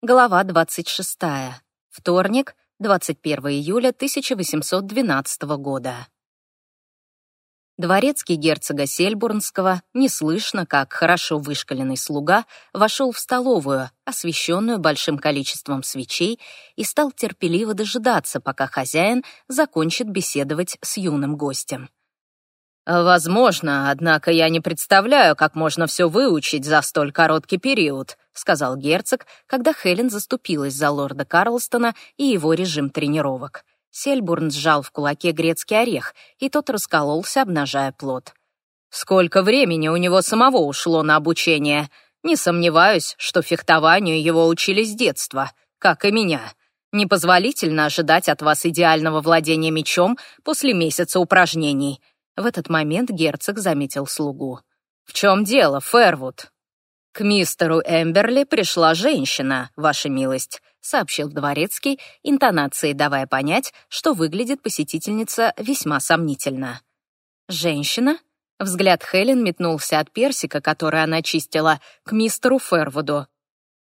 Глава 26. Вторник, 21 июля 1812 года. Дворецкий герцога Сельбурнского, неслышно, как хорошо вышкаленный слуга, вошел в столовую, освещенную большим количеством свечей, и стал терпеливо дожидаться, пока хозяин закончит беседовать с юным гостем. «Возможно, однако я не представляю, как можно все выучить за столь короткий период», сказал герцог, когда Хелен заступилась за лорда Карлстона и его режим тренировок. Сельбурн сжал в кулаке грецкий орех, и тот раскололся, обнажая плод. «Сколько времени у него самого ушло на обучение? Не сомневаюсь, что фехтованию его учили с детства, как и меня. Непозволительно ожидать от вас идеального владения мечом после месяца упражнений». В этот момент герцог заметил слугу. «В чем дело, Фервуд?» «К мистеру Эмберли пришла женщина, ваша милость», сообщил дворецкий, интонацией давая понять, что выглядит посетительница весьма сомнительно. «Женщина?» Взгляд Хелен метнулся от персика, который она чистила, к мистеру Фервуду.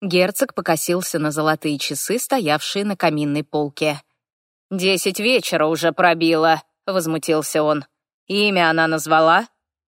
Герцог покосился на золотые часы, стоявшие на каминной полке. «Десять вечера уже пробило», — возмутился он. «Имя она назвала?»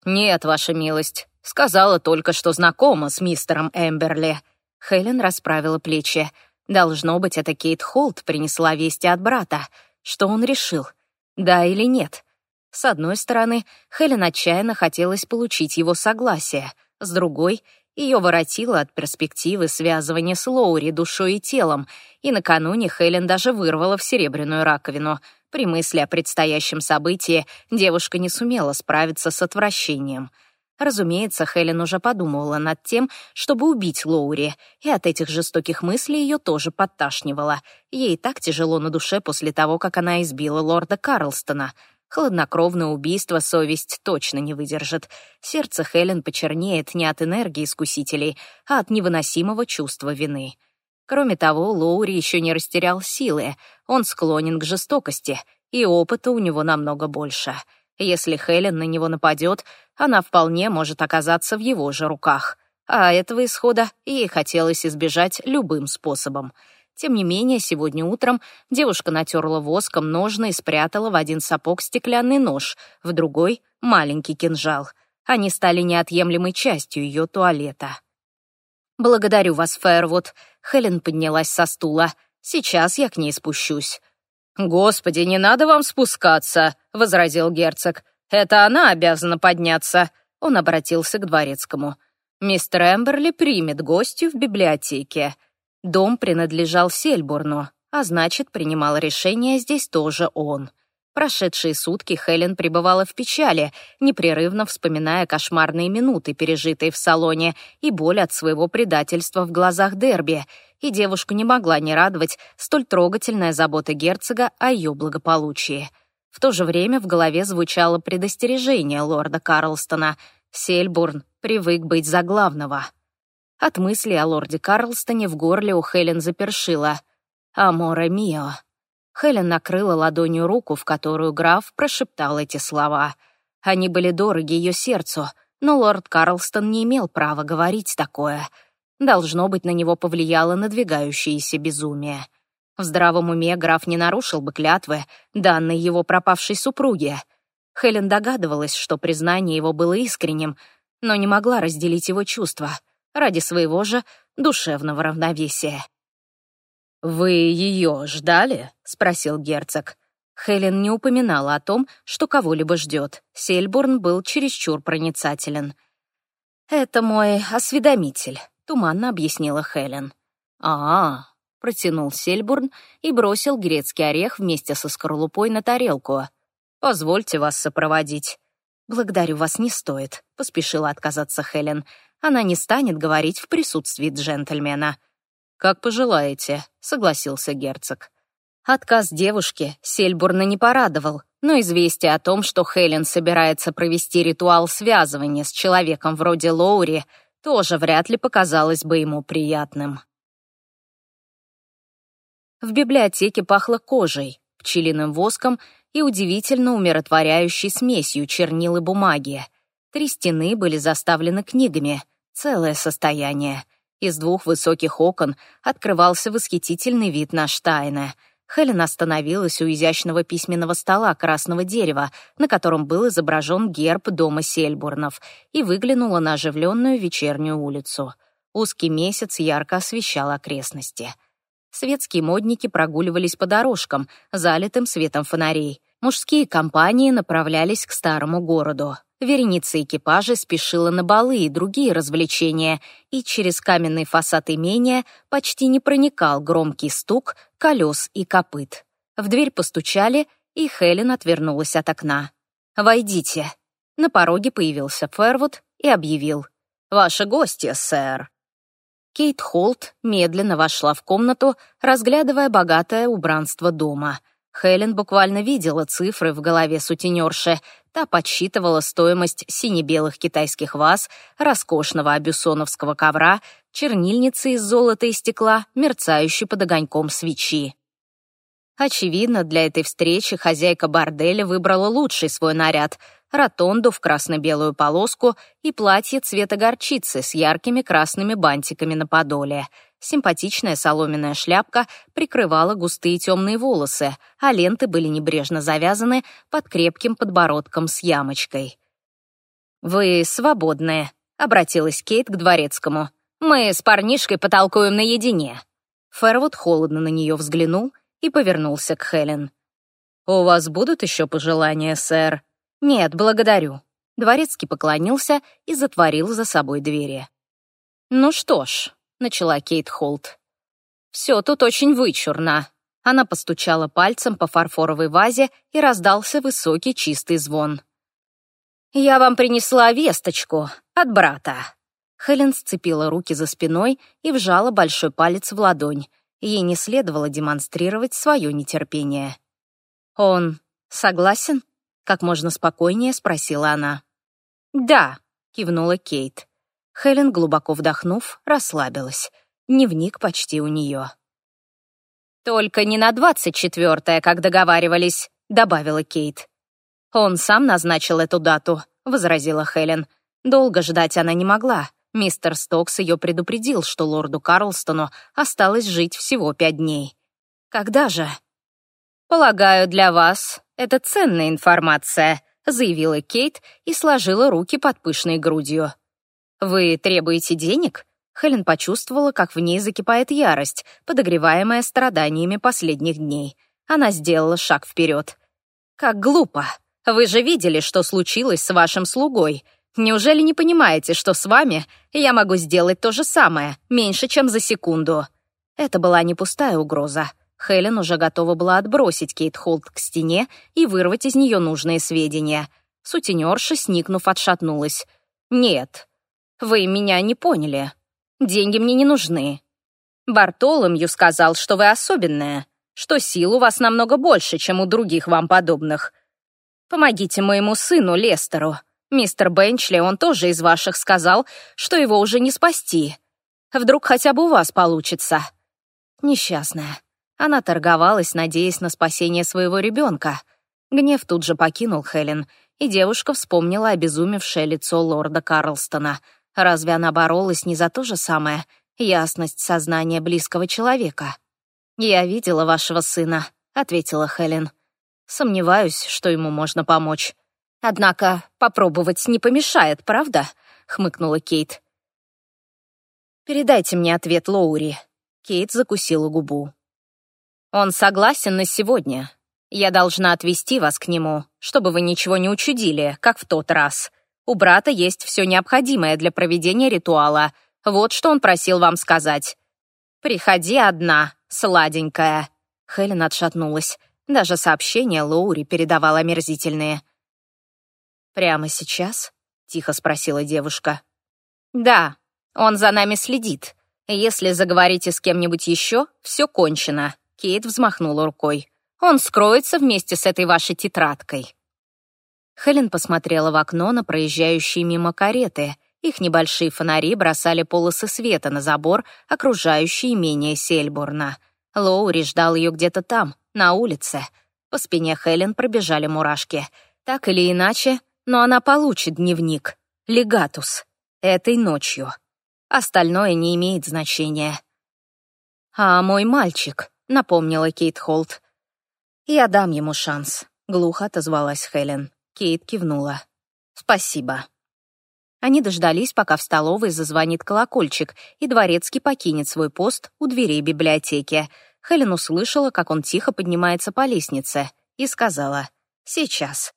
«Нет, ваша милость. Сказала только, что знакома с мистером Эмберли». Хелен расправила плечи. Должно быть, это Кейт Холт принесла вести от брата. Что он решил? Да или нет? С одной стороны, Хелен отчаянно хотелось получить его согласие. С другой, ее воротило от перспективы связывания с Лоури душой и телом, и накануне Хелен даже вырвала в серебряную раковину. При мысли о предстоящем событии девушка не сумела справиться с отвращением — Разумеется, Хелен уже подумывала над тем, чтобы убить Лоури, и от этих жестоких мыслей ее тоже подташнивало. Ей так тяжело на душе после того, как она избила лорда Карлстона. Хладнокровное убийство совесть точно не выдержит. Сердце Хелен почернеет не от энергии искусителей, а от невыносимого чувства вины. Кроме того, Лоури еще не растерял силы, он склонен к жестокости, и опыта у него намного больше — если Хелен на него нападет, она вполне может оказаться в его же руках. А этого исхода ей хотелось избежать любым способом. Тем не менее, сегодня утром девушка натерла воском ножны и спрятала в один сапог стеклянный нож, в другой — маленький кинжал. Они стали неотъемлемой частью ее туалета. «Благодарю вас, Фэрвуд», — Хелен поднялась со стула. «Сейчас я к ней спущусь». «Господи, не надо вам спускаться», — возразил герцог. «Это она обязана подняться». Он обратился к дворецкому. «Мистер Эмберли примет гостью в библиотеке». Дом принадлежал Сельбурну, а значит, принимал решение здесь тоже он. Прошедшие сутки Хелен пребывала в печали, непрерывно вспоминая кошмарные минуты, пережитые в салоне, и боль от своего предательства в глазах Дерби, и девушку не могла не радовать столь трогательная забота герцога о ее благополучии. В то же время в голове звучало предостережение лорда Карлстона. Сельбурн привык быть за главного. От мысли о лорде Карлстоне в горле у Хелен запершила. «Аморе мио». Хелен накрыла ладонью руку, в которую граф прошептал эти слова. Они были дороги ее сердцу, но лорд Карлстон не имел права говорить такое. Должно быть, на него повлияло надвигающееся безумие. В здравом уме граф не нарушил бы клятвы, данной его пропавшей супруге. Хелен догадывалась, что признание его было искренним, но не могла разделить его чувства ради своего же душевного равновесия. «Вы ее ждали?» — спросил герцог. Хелен не упоминала о том, что кого-либо ждет. Сельбурн был чересчур проницателен. «Это мой осведомитель», — туманно объяснила Хелен. «А-а», — протянул Сельбурн и бросил грецкий орех вместе со скорлупой на тарелку. «Позвольте вас сопроводить». «Благодарю вас, не стоит», — поспешила отказаться Хелен. «Она не станет говорить в присутствии джентльмена». «Как пожелаете», — согласился герцог. Отказ девушки Сельбурна не порадовал, но известие о том, что Хелен собирается провести ритуал связывания с человеком вроде Лоури, тоже вряд ли показалось бы ему приятным. В библиотеке пахло кожей, пчелиным воском и удивительно умиротворяющей смесью чернил и бумаги. Три стены были заставлены книгами, целое состояние — Из двух высоких окон открывался восхитительный вид на Штайна. Хелен остановилась у изящного письменного стола красного дерева, на котором был изображен герб дома Сельбурнов, и выглянула на оживленную вечернюю улицу. Узкий месяц ярко освещал окрестности. Светские модники прогуливались по дорожкам, залитым светом фонарей. Мужские компании направлялись к старому городу. Вереница экипажей спешила на балы и другие развлечения, и через каменный фасад имения почти не проникал громкий стук колес и копыт. В дверь постучали, и Хелен отвернулась от окна. «Войдите». На пороге появился Фервуд и объявил. «Ваши гости, сэр». Кейт Холт медленно вошла в комнату, разглядывая богатое убранство дома. Хелен буквально видела цифры в голове сутенерши. Та подсчитывала стоимость сине-белых китайских ваз, роскошного абюсоновского ковра, чернильницы из золота и стекла, мерцающей под огоньком свечи. Очевидно, для этой встречи хозяйка борделя выбрала лучший свой наряд — ротонду в красно-белую полоску и платье цвета горчицы с яркими красными бантиками на подоле — Симпатичная соломенная шляпка прикрывала густые темные волосы, а ленты были небрежно завязаны под крепким подбородком с ямочкой. «Вы свободны», — обратилась Кейт к дворецкому. «Мы с парнишкой потолкуем наедине». Фервуд холодно на нее взглянул и повернулся к Хелен. «У вас будут еще пожелания, сэр?» «Нет, благодарю». Дворецкий поклонился и затворил за собой двери. «Ну что ж, — начала Кейт Холт. «Все тут очень вычурно». Она постучала пальцем по фарфоровой вазе, и раздался высокий чистый звон. «Я вам принесла весточку от брата». Хелен сцепила руки за спиной и вжала большой палец в ладонь. Ей не следовало демонстрировать свое нетерпение. «Он согласен?» — как можно спокойнее спросила она. «Да», — кивнула Кейт. Хелен, глубоко вдохнув, расслабилась. Дневник почти у нее. «Только не на двадцать четвертое, как договаривались», — добавила Кейт. «Он сам назначил эту дату», — возразила Хелен. Долго ждать она не могла. Мистер Стокс ее предупредил, что лорду Карлстону осталось жить всего пять дней. «Когда же?» «Полагаю, для вас это ценная информация», — заявила Кейт и сложила руки под пышной грудью. «Вы требуете денег?» Хелен почувствовала, как в ней закипает ярость, подогреваемая страданиями последних дней. Она сделала шаг вперед. «Как глупо! Вы же видели, что случилось с вашим слугой. Неужели не понимаете, что с вами я могу сделать то же самое, меньше, чем за секунду?» Это была не пустая угроза. Хелен уже готова была отбросить Кейт Холт к стене и вырвать из нее нужные сведения. Сутенерша, сникнув, отшатнулась. «Нет, вы меня не поняли. Деньги мне не нужны. Бартоломью сказал, что вы особенная, что сил у вас намного больше, чем у других вам подобных. Помогите моему сыну Лестеру. Мистер Бенчли, он тоже из ваших сказал, что его уже не спасти. Вдруг хотя бы у вас получится. Несчастная. Она торговалась, надеясь на спасение своего ребенка. Гнев тут же покинул Хелен, и девушка вспомнила обезумевшее лицо лорда Карлстона — Разве она боролась не за то же самое? Ясность сознания близкого человека. «Я видела вашего сына», — ответила Хелен. «Сомневаюсь, что ему можно помочь. Однако попробовать не помешает, правда?» — хмыкнула Кейт. «Передайте мне ответ Лоури». Кейт закусила губу. «Он согласен на сегодня. Я должна отвезти вас к нему, чтобы вы ничего не учудили, как в тот раз. У брата есть все необходимое для проведения ритуала. Вот что он просил вам сказать. «Приходи одна, сладенькая». Хелен отшатнулась. Даже сообщения Лоури передавал омерзительные. «Прямо сейчас?» — тихо спросила девушка. «Да, он за нами следит. Если заговорите с кем-нибудь еще, все кончено». Кейт взмахнула рукой. «Он скроется вместе с этой вашей тетрадкой». Хелен посмотрела в окно на проезжающие мимо кареты. Их небольшие фонари бросали полосы света на забор, окружающий имение Сельбурна. Лоури ждал ее где-то там, на улице. По спине Хелен пробежали мурашки. Так или иначе, но она получит дневник. Легатус. Этой ночью. Остальное не имеет значения. «А мой мальчик», — напомнила Кейт Холт. «Я дам ему шанс», — глухо отозвалась Хелен. Кейт кивнула. «Спасибо». Они дождались, пока в столовой зазвонит колокольчик, и дворецкий покинет свой пост у дверей библиотеки. Хелен услышала, как он тихо поднимается по лестнице, и сказала «Сейчас».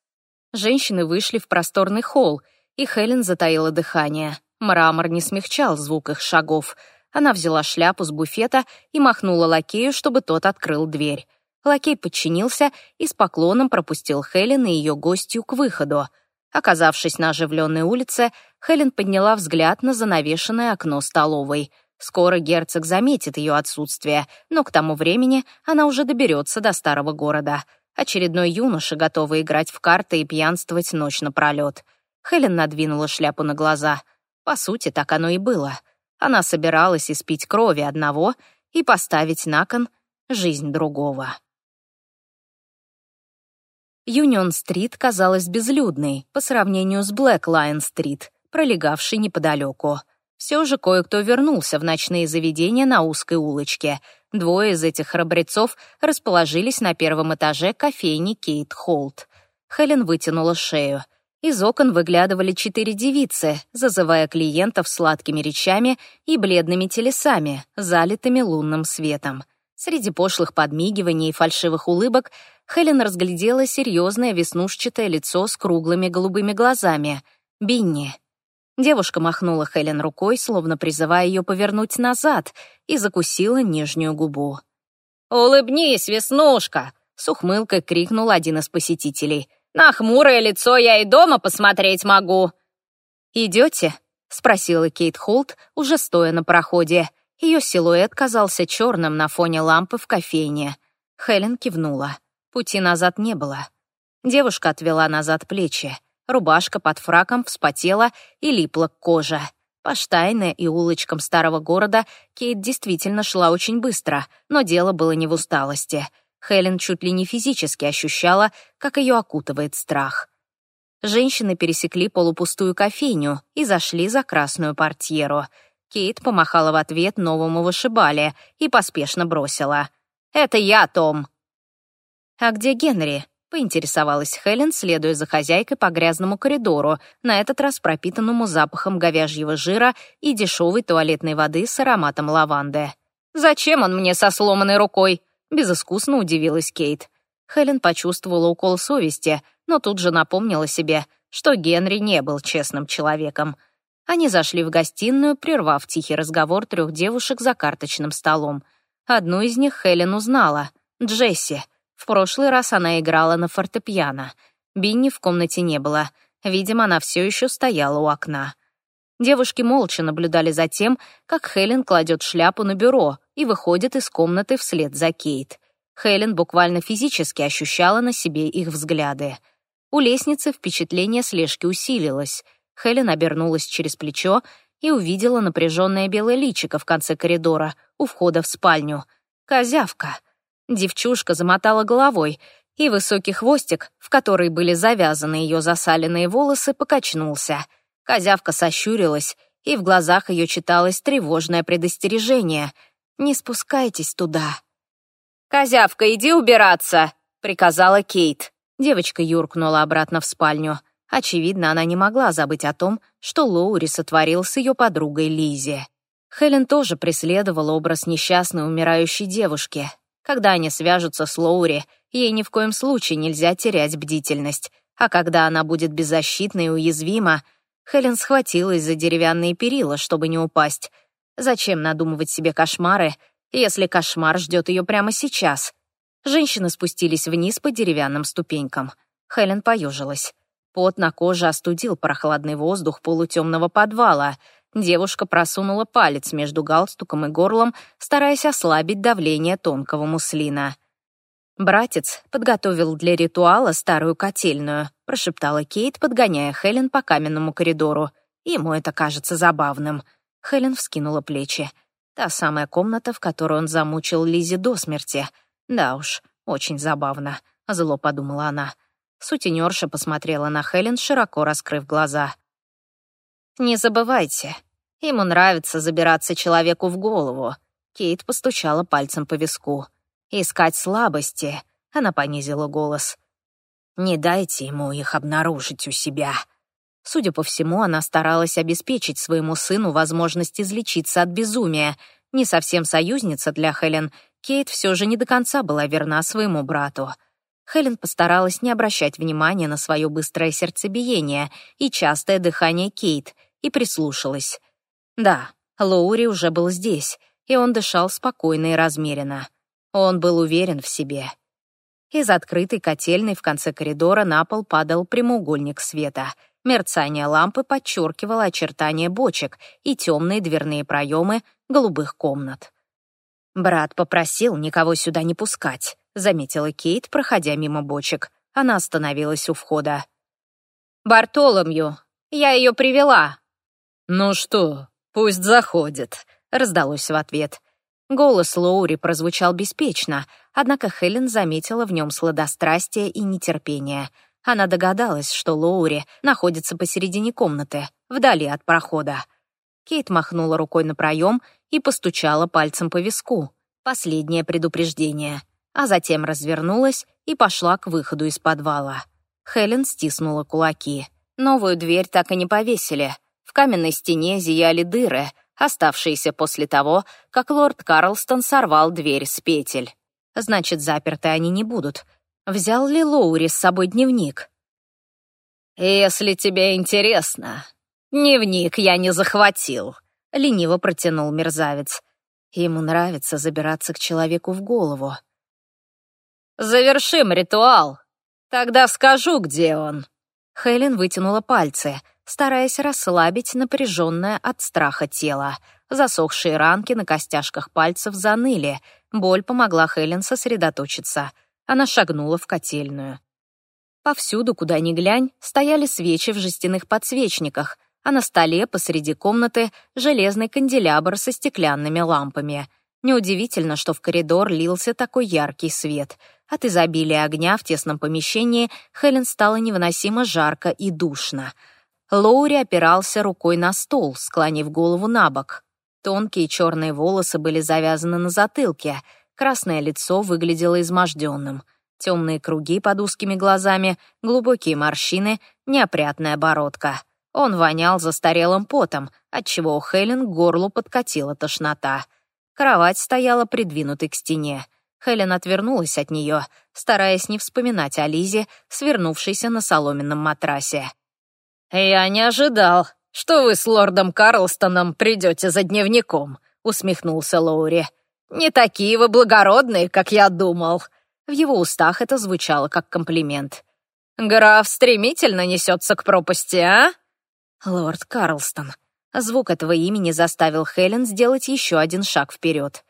Женщины вышли в просторный холл, и Хелен затаила дыхание. Мрамор не смягчал звук их шагов. Она взяла шляпу с буфета и махнула лакею, чтобы тот открыл дверь. Лакей подчинился и с поклоном пропустил Хелен и ее гостью к выходу. Оказавшись на оживленной улице, Хелен подняла взгляд на занавешенное окно столовой. Скоро герцог заметит ее отсутствие, но к тому времени она уже доберется до старого города. Очередной юноша, готовый играть в карты и пьянствовать ночь напролет. Хелен надвинула шляпу на глаза. По сути, так оно и было. Она собиралась испить крови одного и поставить на кон жизнь другого. Юнион-стрит казалась безлюдной по сравнению с Блэк-Лайн-стрит, пролегавшей неподалеку. Все же кое-кто вернулся в ночные заведения на узкой улочке. Двое из этих храбрецов расположились на первом этаже кофейни Кейт Холт. Хелен вытянула шею. Из окон выглядывали четыре девицы, зазывая клиентов сладкими речами и бледными телесами, залитыми лунным светом. Среди пошлых подмигиваний и фальшивых улыбок Хелен разглядела серьезное веснушчатое лицо с круглыми голубыми глазами. Бинни. Девушка махнула Хелен рукой, словно призывая ее повернуть назад, и закусила нижнюю губу. «Улыбнись, Веснушка!» — с ухмылкой крикнул один из посетителей — на хмурое лицо я и дома посмотреть могу». «Идете?» — спросила Кейт Холт, уже стоя на проходе. Ее силуэт казался черным на фоне лампы в кофейне. Хелен кивнула. Пути назад не было. Девушка отвела назад плечи. Рубашка под фраком вспотела и липла к коже. По Штайне и улочкам старого города Кейт действительно шла очень быстро, но дело было не в усталости — Хелен чуть ли не физически ощущала, как ее окутывает страх. Женщины пересекли полупустую кофейню и зашли за красную портьеру. Кейт помахала в ответ новому вышибале и поспешно бросила. «Это я, Том!» «А где Генри?» — поинтересовалась Хелен, следуя за хозяйкой по грязному коридору, на этот раз пропитанному запахом говяжьего жира и дешевой туалетной воды с ароматом лаванды. «Зачем он мне со сломанной рукой?» Безыскусно удивилась Кейт. Хелен почувствовала укол совести, но тут же напомнила себе, что Генри не был честным человеком. Они зашли в гостиную, прервав тихий разговор трех девушек за карточным столом. Одну из них Хелен узнала — Джесси. В прошлый раз она играла на фортепиано. Бинни в комнате не было. Видимо, она все еще стояла у окна. Девушки молча наблюдали за тем, как Хелен кладет шляпу на бюро, и выходит из комнаты вслед за Кейт. Хелен буквально физически ощущала на себе их взгляды. У лестницы впечатление слежки усилилось. Хелен обернулась через плечо и увидела напряженное белое личико в конце коридора, у входа в спальню. Козявка. Девчушка замотала головой, и высокий хвостик, в который были завязаны ее засаленные волосы, покачнулся. Козявка сощурилась, и в глазах ее читалось тревожное предостережение — не спускайтесь туда». «Козявка, иди убираться!» — приказала Кейт. Девочка юркнула обратно в спальню. Очевидно, она не могла забыть о том, что Лоури сотворил с ее подругой Лизи. Хелен тоже преследовала образ несчастной умирающей девушки. Когда они свяжутся с Лоури, ей ни в коем случае нельзя терять бдительность. А когда она будет беззащитна и уязвима, Хелен схватилась за деревянные перила, чтобы не упасть, Зачем надумывать себе кошмары, если кошмар ждет ее прямо сейчас? Женщины спустились вниз по деревянным ступенькам. Хелен поежилась. Пот на коже остудил прохладный воздух полутемного подвала. Девушка просунула палец между галстуком и горлом, стараясь ослабить давление тонкого муслина. «Братец подготовил для ритуала старую котельную», прошептала Кейт, подгоняя Хелен по каменному коридору. Ему это кажется забавным. Хелен вскинула плечи. Та самая комната, в которой он замучил Лизи до смерти. Да уж, очень забавно, зло подумала она. Сутенерша посмотрела на Хелен, широко раскрыв глаза. «Не забывайте, Ему нравится забираться человеку в голову. Кейт постучала пальцем по виску. Искать слабости. Она понизила голос. Не дайте ему их обнаружить у себя. Судя по всему, она старалась обеспечить своему сыну возможность излечиться от безумия. Не совсем союзница для Хелен, Кейт все же не до конца была верна своему брату. Хелен постаралась не обращать внимания на свое быстрое сердцебиение и частое дыхание Кейт и прислушалась. Да, Лоури уже был здесь, и он дышал спокойно и размеренно. Он был уверен в себе. Из открытой котельной в конце коридора на пол падал прямоугольник света. Мерцание лампы подчеркивало очертания бочек и темные дверные проемы голубых комнат. «Брат попросил никого сюда не пускать», — заметила Кейт, проходя мимо бочек. Она остановилась у входа. «Бартоломью, я ее привела». «Ну что, «Пусть заходит», — раздалось в ответ. Голос Лоури прозвучал беспечно, однако Хелен заметила в нем сладострастие и нетерпение. Она догадалась, что Лоури находится посередине комнаты, вдали от прохода. Кейт махнула рукой на проем и постучала пальцем по виску. Последнее предупреждение. А затем развернулась и пошла к выходу из подвала. Хелен стиснула кулаки. Новую дверь так и не повесили. В каменной стене зияли дыры, оставшиеся после того, как лорд Карлстон сорвал дверь с петель. Значит, заперты они не будут. Взял ли Лоури с собой дневник? «Если тебе интересно, дневник я не захватил», — лениво протянул мерзавец. Ему нравится забираться к человеку в голову. «Завершим ритуал. Тогда скажу, где он». Хелен вытянула пальцы — стараясь расслабить напряженное от страха тело. Засохшие ранки на костяшках пальцев заныли. Боль помогла Хелен сосредоточиться. Она шагнула в котельную. Повсюду, куда ни глянь, стояли свечи в жестяных подсвечниках, а на столе посреди комнаты железный канделябр со стеклянными лампами. Неудивительно, что в коридор лился такой яркий свет. От изобилия огня в тесном помещении Хелен стало невыносимо жарко и душно — Лоури опирался рукой на стол, склонив голову на бок. Тонкие черные волосы были завязаны на затылке, красное лицо выглядело изможденным. Темные круги под узкими глазами, глубокие морщины, неопрятная бородка. Он вонял застарелым потом, отчего у Хелен к горлу подкатила тошнота. Кровать стояла придвинутой к стене. Хелен отвернулась от нее, стараясь не вспоминать о Лизе, свернувшейся на соломенном матрасе. «Я не ожидал, что вы с лордом Карлстоном придете за дневником», — усмехнулся Лоури. «Не такие вы благородные, как я думал». В его устах это звучало как комплимент. «Граф стремительно несется к пропасти, а?» «Лорд Карлстон». Звук этого имени заставил Хелен сделать еще один шаг вперед.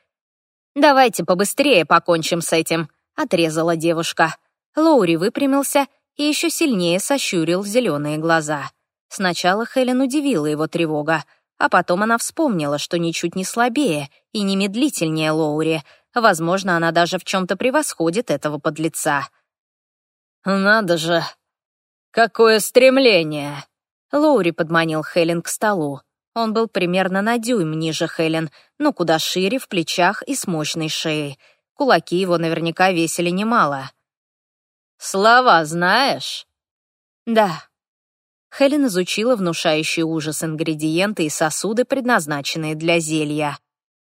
«Давайте побыстрее покончим с этим», — отрезала девушка. Лоури выпрямился и еще сильнее сощурил зеленые глаза. Сначала Хелен удивила его тревога, а потом она вспомнила, что ничуть не слабее и не медлительнее Лоури. Возможно, она даже в чем-то превосходит этого подлеца. «Надо же! Какое стремление!» Лоури подманил Хелен к столу. Он был примерно на дюйм ниже Хелен, но куда шире в плечах и с мощной шеей. Кулаки его наверняка весили немало. «Слова знаешь?» «Да». Хелен изучила внушающий ужас ингредиенты и сосуды, предназначенные для зелья.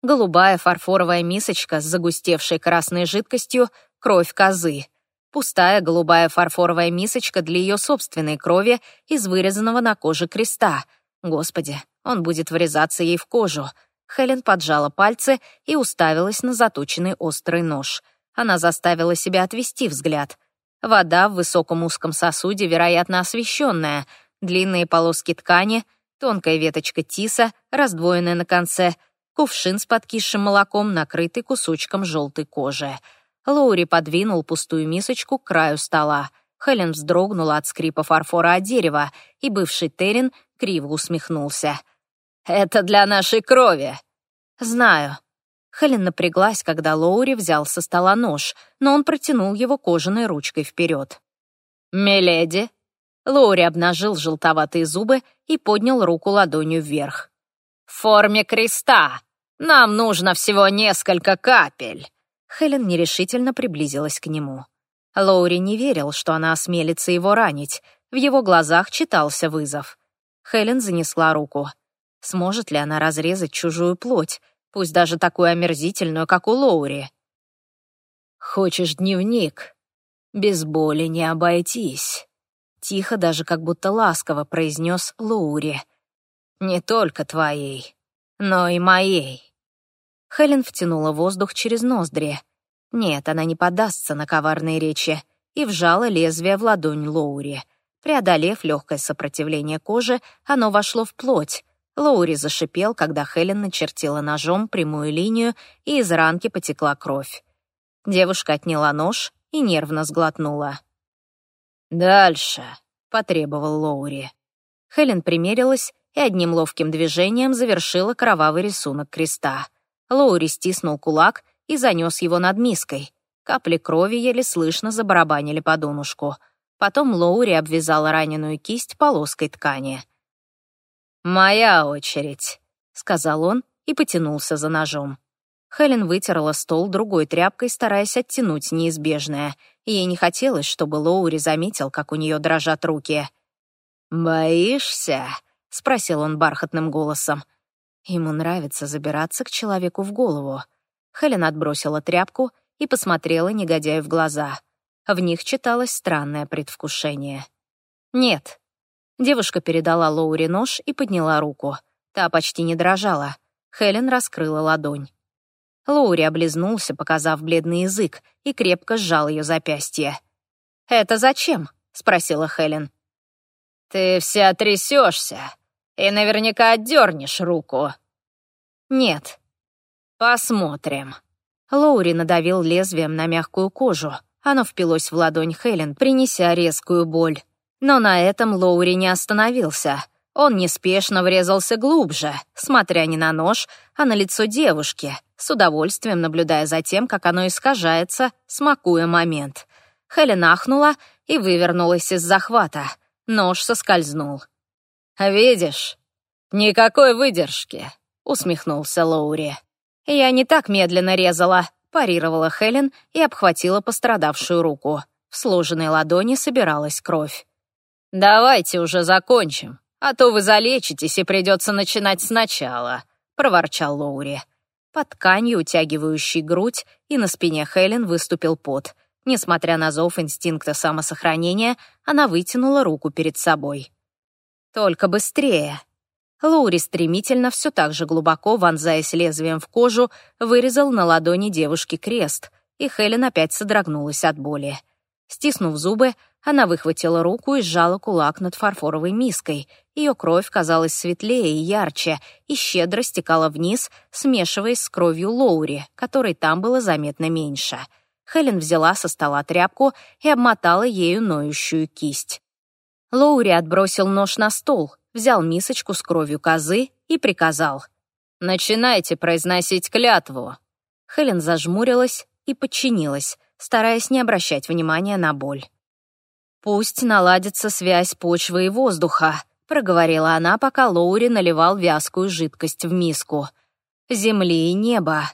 Голубая фарфоровая мисочка с загустевшей красной жидкостью — кровь козы. Пустая голубая фарфоровая мисочка для ее собственной крови из вырезанного на коже креста. Господи, он будет врезаться ей в кожу. Хелен поджала пальцы и уставилась на заточенный острый нож. Она заставила себя отвести взгляд. Вода в высоком узком сосуде, вероятно, освещенная, длинные полоски ткани, тонкая веточка тиса, раздвоенная на конце, кувшин с подкисшим молоком, накрытый кусочком желтой кожи. Лоури подвинул пустую мисочку к краю стола. Хелен вздрогнула от скрипа фарфора от дерева, и бывший Террин криво усмехнулся. «Это для нашей крови!» «Знаю», Хелен напряглась, когда Лоури взял со стола нож, но он протянул его кожаной ручкой вперед. «Миледи!» Лоури обнажил желтоватые зубы и поднял руку ладонью вверх. В форме креста. Нам нужно всего несколько капель». Хелен нерешительно приблизилась к нему. Лоури не верил, что она осмелится его ранить. В его глазах читался вызов. Хелен занесла руку. Сможет ли она разрезать чужую плоть, пусть даже такую омерзительную, как у Лоури? «Хочешь дневник? Без боли не обойтись», — тихо, даже как будто ласково произнес Лоури. «Не только твоей, но и моей». Хелен втянула воздух через ноздри. Нет, она не подастся на коварные речи и вжала лезвие в ладонь Лоури. Преодолев легкое сопротивление кожи, оно вошло в плоть, Лоури зашипел, когда Хелен начертила ножом прямую линию, и из ранки потекла кровь. Девушка отняла нож и нервно сглотнула. «Дальше», — потребовал Лоури. Хелен примерилась и одним ловким движением завершила кровавый рисунок креста. Лоури стиснул кулак и занес его над миской. Капли крови еле слышно забарабанили по донышку. Потом Лоури обвязала раненую кисть полоской ткани — «Моя очередь», — сказал он и потянулся за ножом. Хелен вытерла стол другой тряпкой, стараясь оттянуть неизбежное. Ей не хотелось, чтобы Лоури заметил, как у нее дрожат руки. «Боишься?» — спросил он бархатным голосом. Ему нравится забираться к человеку в голову. Хелен отбросила тряпку и посмотрела негодяю в глаза. В них читалось странное предвкушение. «Нет», Девушка передала Лоури нож и подняла руку. Та почти не дрожала. Хелен раскрыла ладонь. Лоури облизнулся, показав бледный язык, и крепко сжал ее запястье. «Это зачем?» — спросила Хелен. «Ты вся трясешься и наверняка отдернешь руку». «Нет». «Посмотрим». Лоури надавил лезвием на мягкую кожу. Оно впилось в ладонь Хелен, принеся резкую боль. Но на этом Лоури не остановился. Он неспешно врезался глубже, смотря не на нож, а на лицо девушки, с удовольствием наблюдая за тем, как оно искажается, смакуя момент. Хелен ахнула и вывернулась из захвата. Нож соскользнул. «Видишь, никакой выдержки», — усмехнулся Лоури. «Я не так медленно резала», — парировала Хелен и обхватила пострадавшую руку. В сложенной ладони собиралась кровь. «Давайте уже закончим, а то вы залечитесь и придется начинать сначала», — проворчал Лоури. Под тканью, утягивающей грудь, и на спине Хелен выступил пот. Несмотря на зов инстинкта самосохранения, она вытянула руку перед собой. «Только быстрее!» Лоури стремительно, все так же глубоко, вонзаясь лезвием в кожу, вырезал на ладони девушки крест, и Хелен опять содрогнулась от боли. Стиснув зубы, она выхватила руку и сжала кулак над фарфоровой миской. Ее кровь казалась светлее и ярче, и щедро стекала вниз, смешиваясь с кровью Лоури, которой там было заметно меньше. Хелен взяла со стола тряпку и обмотала ею ноющую кисть. Лоури отбросил нож на стол, взял мисочку с кровью козы и приказал. «Начинайте произносить клятву». Хелен зажмурилась и подчинилась, стараясь не обращать внимания на боль. «Пусть наладится связь почвы и воздуха», — проговорила она, пока Лоури наливал вязкую жидкость в миску. «Земли и неба».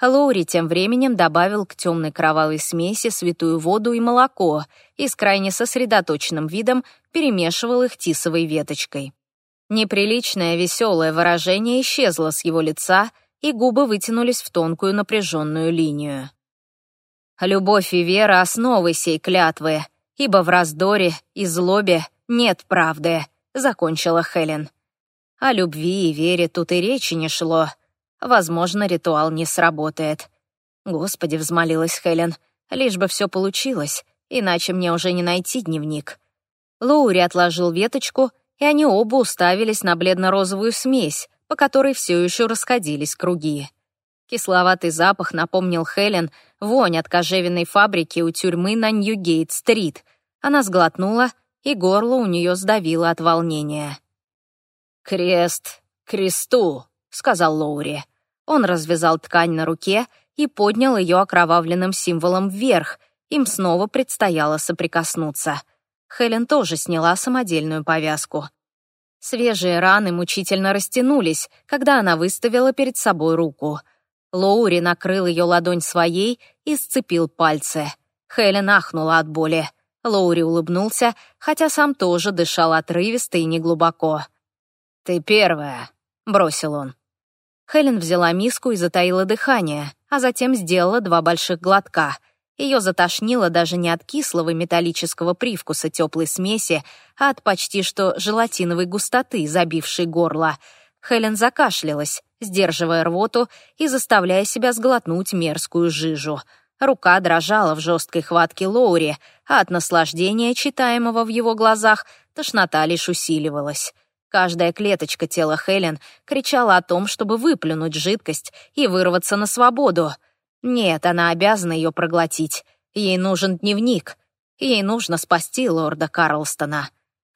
Лоури тем временем добавил к темной кровавой смеси святую воду и молоко и с крайне сосредоточенным видом перемешивал их тисовой веточкой. Неприличное веселое выражение исчезло с его лица, и губы вытянулись в тонкую напряженную линию. «Любовь и вера — основы сей клятвы», ибо в раздоре и злобе нет правды», — закончила Хелен. О любви и вере тут и речи не шло. Возможно, ритуал не сработает. «Господи», — взмолилась Хелен, — «лишь бы все получилось, иначе мне уже не найти дневник». Лоури отложил веточку, и они оба уставились на бледно-розовую смесь, по которой все еще расходились круги. Кисловатый запах напомнил Хелен вонь от кожевенной фабрики у тюрьмы на Ньюгейт-стрит. Она сглотнула, и горло у нее сдавило от волнения. «Крест кресту», — сказал Лоури. Он развязал ткань на руке и поднял ее окровавленным символом вверх. Им снова предстояло соприкоснуться. Хелен тоже сняла самодельную повязку. Свежие раны мучительно растянулись, когда она выставила перед собой руку. Лоури накрыл ее ладонь своей и сцепил пальцы. Хелен ахнула от боли. Лоури улыбнулся, хотя сам тоже дышал отрывисто и неглубоко. «Ты первая», — бросил он. Хелен взяла миску и затаила дыхание, а затем сделала два больших глотка. Ее затошнило даже не от кислого металлического привкуса теплой смеси, а от почти что желатиновой густоты, забившей горло. Хелен закашлялась, сдерживая рвоту и заставляя себя сглотнуть мерзкую жижу. Рука дрожала в жесткой хватке Лоури, а от наслаждения, читаемого в его глазах, тошнота лишь усиливалась. Каждая клеточка тела Хелен кричала о том, чтобы выплюнуть жидкость и вырваться на свободу. Нет, она обязана ее проглотить. Ей нужен дневник. Ей нужно спасти лорда Карлстона.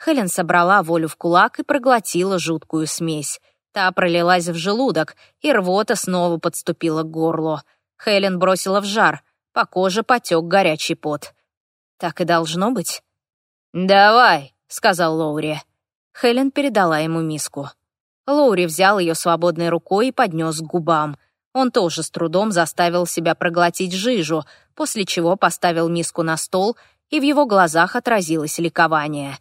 Хелен собрала волю в кулак и проглотила жуткую смесь. Та пролилась в желудок, и рвота снова подступила к горлу. Хелен бросила в жар. По коже потек горячий пот. Так и должно быть. «Давай», — сказал Лоури. Хелен передала ему миску. Лоури взял ее свободной рукой и поднес к губам. Он тоже с трудом заставил себя проглотить жижу, после чего поставил миску на стол, и в его глазах отразилось ликование.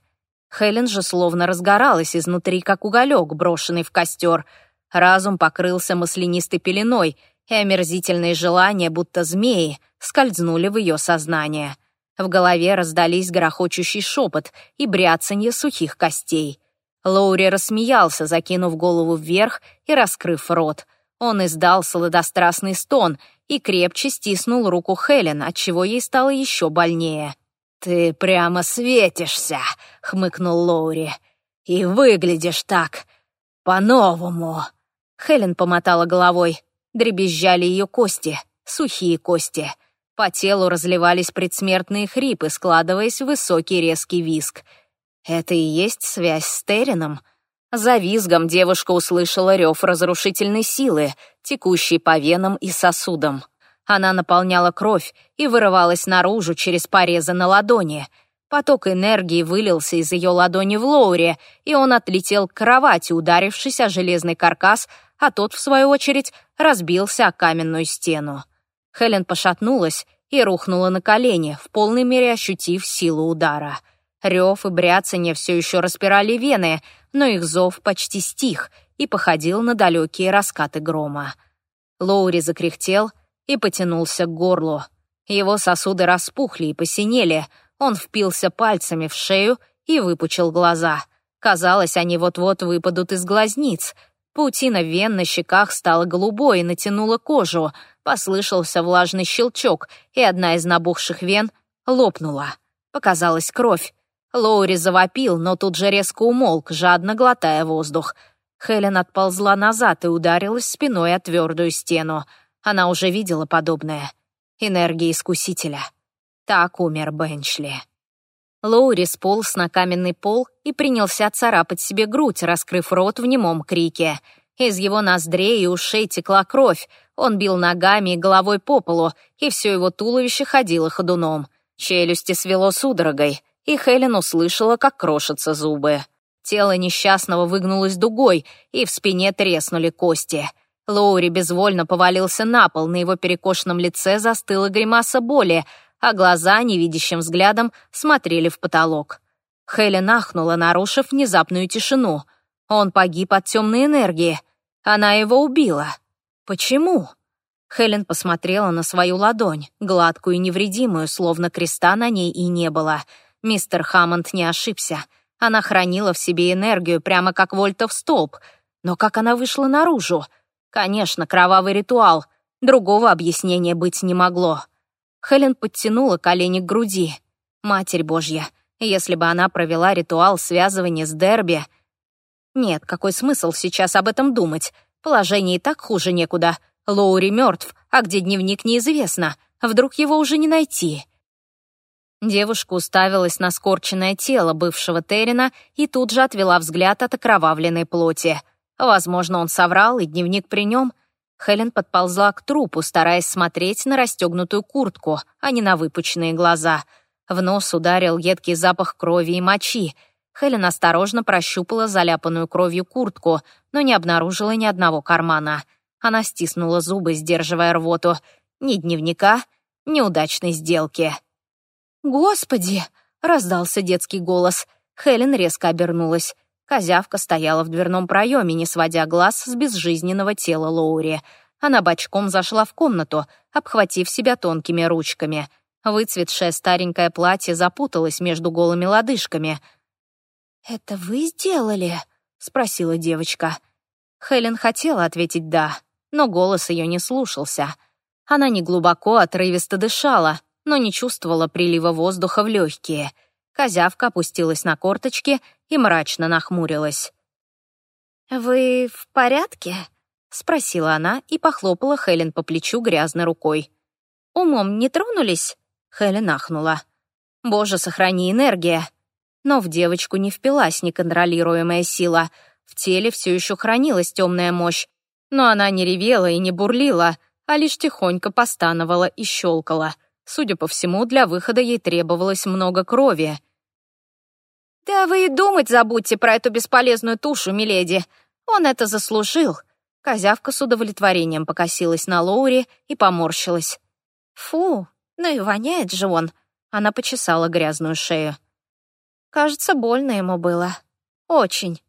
Хелен же словно разгоралась изнутри, как уголек, брошенный в костер. Разум покрылся маслянистой пеленой, и омерзительные желания, будто змеи, скользнули в ее сознание. В голове раздались грохочущий шепот и бряцанье сухих костей. Лоури рассмеялся, закинув голову вверх и раскрыв рот. Он издал сладострастный стон и крепче стиснул руку Хелен, отчего ей стало еще больнее. «Ты прямо светишься», — хмыкнул Лоури. «И выглядишь так по-новому». Хелен помотала головой. Дребезжали ее кости, сухие кости. По телу разливались предсмертные хрипы, складываясь в высокий резкий визг. Это и есть связь с Терином. За визгом девушка услышала рев разрушительной силы, текущей по венам и сосудам. Она наполняла кровь и вырывалась наружу через порезы на ладони. Поток энергии вылился из ее ладони в Лоуре, и он отлетел к кровати, ударившись о железный каркас, а тот, в свою очередь, разбился о каменную стену. Хелен пошатнулась и рухнула на колени, в полной мере ощутив силу удара. Рев и бряцанье все еще распирали вены, но их зов почти стих и походил на далекие раскаты грома. Лоури закряхтел и потянулся к горлу. Его сосуды распухли и посинели, он впился пальцами в шею и выпучил глаза. Казалось, они вот-вот выпадут из глазниц. Паутина вен на щеках стала голубой и натянула кожу — Послышался влажный щелчок, и одна из набухших вен лопнула. Показалась кровь. Лоури завопил, но тут же резко умолк, жадно глотая воздух. Хелен отползла назад и ударилась спиной о твердую стену. Она уже видела подобное. Энергия искусителя. Так умер Бенчли. Лоури сполз на каменный пол и принялся царапать себе грудь, раскрыв рот в немом крике. Из его ноздрей и ушей текла кровь, он бил ногами и головой по полу, и все его туловище ходило ходуном. Челюсти свело судорогой, и Хелен услышала, как крошатся зубы. Тело несчастного выгнулось дугой, и в спине треснули кости. Лоури безвольно повалился на пол, на его перекошенном лице застыла гримаса боли, а глаза невидящим взглядом смотрели в потолок. Хелен ахнула, нарушив внезапную тишину. Он погиб от темной энергии. Она его убила. Почему? Хелен посмотрела на свою ладонь, гладкую и невредимую, словно креста на ней и не было. Мистер Хаммонд не ошибся. Она хранила в себе энергию, прямо как вольтов столб. Но как она вышла наружу? Конечно, кровавый ритуал. Другого объяснения быть не могло. Хелен подтянула колени к груди. Матерь Божья, если бы она провела ритуал связывания с Дерби... Нет, какой смысл сейчас об этом думать? Положение и так хуже некуда. Лоури мертв, а где дневник неизвестно. Вдруг его уже не найти. Девушка уставилась на скорченное тело бывшего Террина и тут же отвела взгляд от окровавленной плоти. Возможно, он соврал, и дневник при нем. Хелен подползла к трупу, стараясь смотреть на расстегнутую куртку, а не на выпученные глаза. В нос ударил едкий запах крови и мочи. Хелен осторожно прощупала заляпанную кровью куртку, но не обнаружила ни одного кармана. Она стиснула зубы, сдерживая рвоту. Ни дневника, ни удачной сделки. «Господи!» — раздался детский голос. Хелен резко обернулась. Козявка стояла в дверном проеме, не сводя глаз с безжизненного тела Лоури. Она бочком зашла в комнату, обхватив себя тонкими ручками. Выцветшее старенькое платье запуталось между голыми лодыжками. «Это вы сделали?» — спросила девочка. Хелен хотела ответить «да», но голос ее не слушался. Она неглубоко, отрывисто дышала, но не чувствовала прилива воздуха в легкие. Козявка опустилась на корточки и мрачно нахмурилась. «Вы в порядке?» — спросила она и похлопала Хелен по плечу грязной рукой. «Умом не тронулись?» — Хелен ахнула. «Боже, сохрани энергия!» Но в девочку не впилась неконтролируемая сила. В теле все еще хранилась темная мощь. Но она не ревела и не бурлила, а лишь тихонько постановала и щелкала. Судя по всему, для выхода ей требовалось много крови. «Да вы и думать забудьте про эту бесполезную тушу, миледи. Он это заслужил». Козявка с удовлетворением покосилась на Лоури и поморщилась. «Фу, ну и воняет же он». Она почесала грязную шею. Кажется, больно ему было. Очень.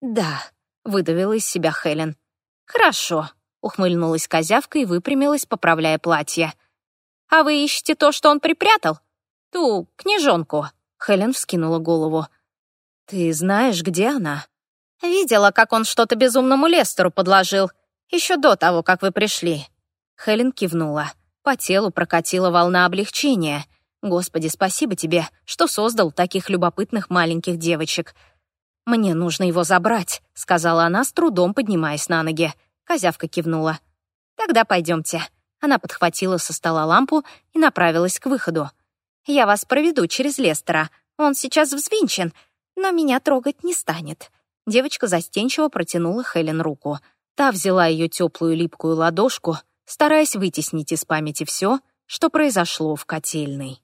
«Да», — выдавила из себя Хелен. «Хорошо», — ухмыльнулась козявка и выпрямилась, поправляя платье. «А вы ищете то, что он припрятал? Ту книжонку?» Хелен вскинула голову. «Ты знаешь, где она?» «Видела, как он что-то безумному Лестеру подложил. Еще до того, как вы пришли». Хелен кивнула. По телу прокатила волна облегчения. «Господи, спасибо тебе, что создал таких любопытных маленьких девочек». «Мне нужно его забрать», — сказала она, с трудом поднимаясь на ноги. Козявка кивнула. «Тогда пойдемте». Она подхватила со стола лампу и направилась к выходу. Я вас проведу через Лестера. Он сейчас взвинчен, но меня трогать не станет». Девочка застенчиво протянула Хелен руку. Та взяла ее теплую липкую ладошку, стараясь вытеснить из памяти все, что произошло в котельной.